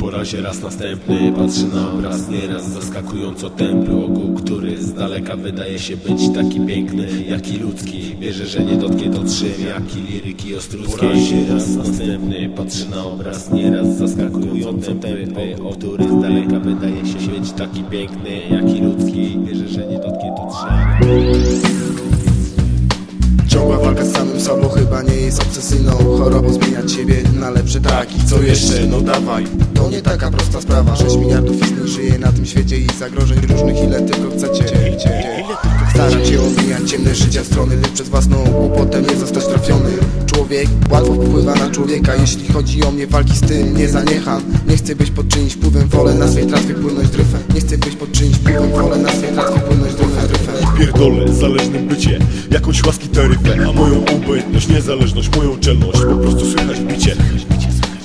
Po razie raz następny patrzy na obraz Nieraz zaskakująco tępy ogół Który z daleka wydaje się być taki piękny Jak i ludzki. Wierzę, że nie dotknie to trzym Jak i liryki ostruckiej Po razie raz następny patrzy na obraz Nieraz zaskakująco tępy ogół Który z daleka wydaje się być taki piękny Jak i ludzki. Wierzę, że nie jest obsesyjną chorobą Zmieniać siebie na lepszy tak i co jeszcze? No dawaj. To nie taka prosta sprawa. 6 miliardów istnień żyje na tym świecie I zagrożeń różnych. Ile tylko chcecie. Staram się omijać ciemne życia strony Lecz przez własną głupotę nie zostać trafiony. Człowiek łatwo wpływa na człowieka. Jeśli chodzi o mnie walki z tym nie zaniecham. Nie chcę być pod czyimś wpływem. Wolę na swej tratwie płynąć dryfem. Nie chcę być pod czyimś wpływem. Wolę na swej tratwie płynąć dryfem. Pierdolę zależnym bycie. Jakąś łaski taryfę A moją obojętność, niezależność, moją czelność. Po prostu słychać bicie.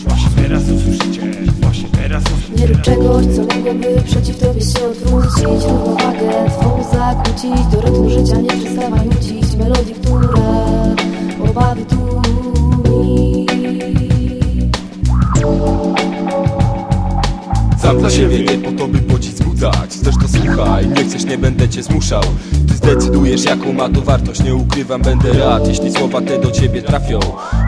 Właśnie. Teraz usłyszycie, właśnie teraz Nie rób czegoś, co mogłoby przeciw tobie się odwrócić. Równowagę twą zakłócić. Do rytmu życia nie przestawaj nucić. Melodii, które obawy tłumi Sam dla siebie nie po to by pocić wzbudzać Zresztą słuchaj, nie chcesz, nie będę cię zmuszał. Ty zdecydujesz jaką ma to wartość Nie ukrywam, będę rad, jeśli słowa te do ciebie trafią.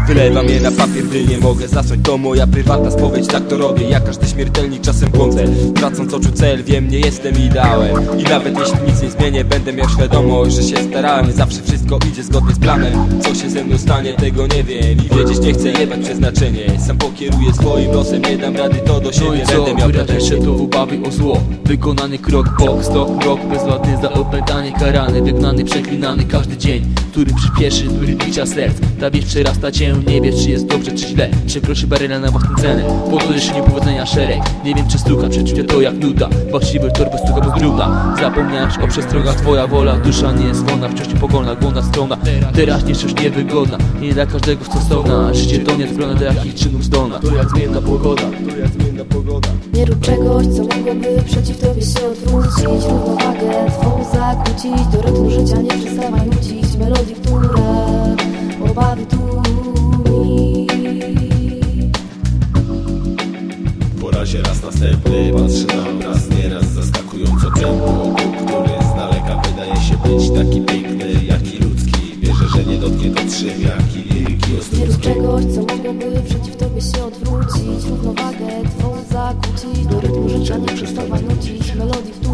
Wylewam je na papier, gdy nie mogę zasłać To moja prywatna spowiedź, tak to robię Jak każdy śmiertelnik czasem błądzę. Tracąc oczu cel, wiem, nie jestem ideałem. I nawet jeśli nic nie zmienię, będę miał świadomość Że się starałem, nie zawsze wszystko idzie zgodnie z planem. Co się ze mną stanie, tego nie wiem. I wiedzieć nie chcę jebać przeznaczenie. Sam pokieruję swoim losem, nie dam rady, to do No siebie i co, będę miał pretensje. to ubawy o zło Wykonany krok, bok, stok, rok Bezładny za opętanie, karany Wygnany, przeklinany każdy dzień Który przyspieszy do bicia serc. Ta wieść przerasta cię, nie wiesz czy jest dobrze czy źle. Przekroczy barierę na własną cenę Podłożysz niepowodzenia szereg. Nie wiem czy stuka, przeczucie to jak nuda. Właściwy torby stuka bez gruda Zapomniałeś o przestrogach, twoja wola Dusza nie jest wolna, wciąż niepogolna, głodna strona Teraźniejszość niewygodna. Nie dla każdego stosowna. Życie to nie zbrojne, do jakich czynów zdolna. To jak zmienna pogoda, to jak zmienna pogoda. Nie rób czegoś, co mogłoby przeciw tobie się odwrócić. Równowagę twą zakłócić. Do rytmu życia nie przestawaj nucić. Melodii, które obawy tłumi Po razie raz następny patrzy na obraz. Nieraz zaskakująco tempo Który z daleka wydaje się być taki piękny Jak i ludzki. Wierzę, że nie dotknie to trzym Jak i liryki Nie rób ostruckiej czegoś, co mogłoby przeciw tobie się odwrócić. Równowagę nie przestawaj nucić Melodii, które